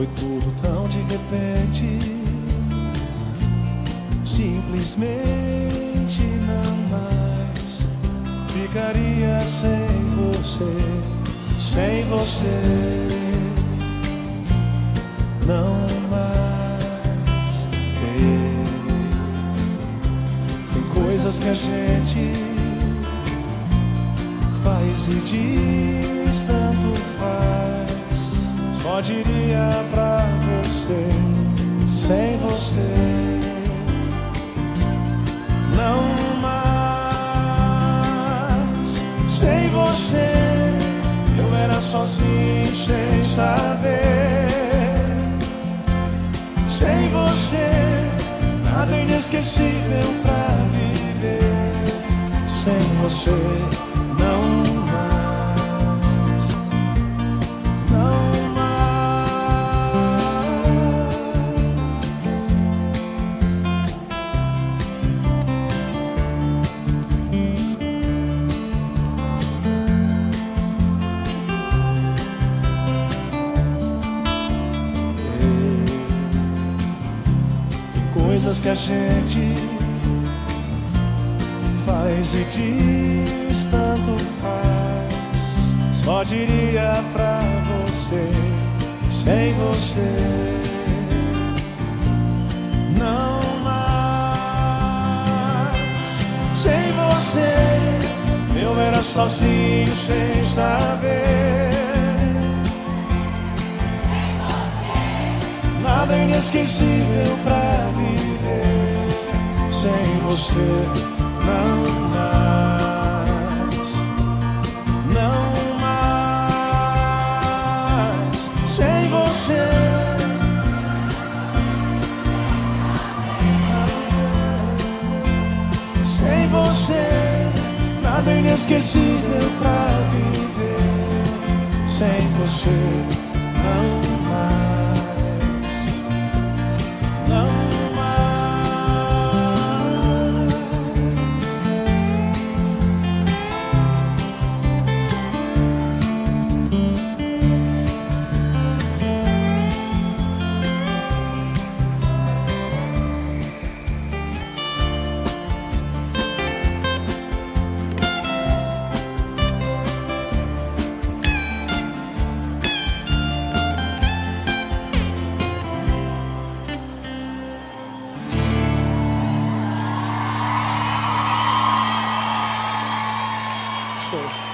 Foi tudo tão de repente, simplesmente não mais ficaria sem você, sem você, não mais. Ei, Tem coisas que a gente faz e diz tanto faz. Só diria pra você, sem você, não mais. Sem você, sozinho sem saber. Sem você, nada inesquecível pra viver. Sem você, coisas que a gente faz e diz tanto faz. Só diria pra você, sem você, não mais. Sem você, eu era sozinho sem saber. Inesquecível pra viver. Sem você, não mais, não mais, sem você. Sem você, nada inesquecível pra viver. Sem você, não Russell.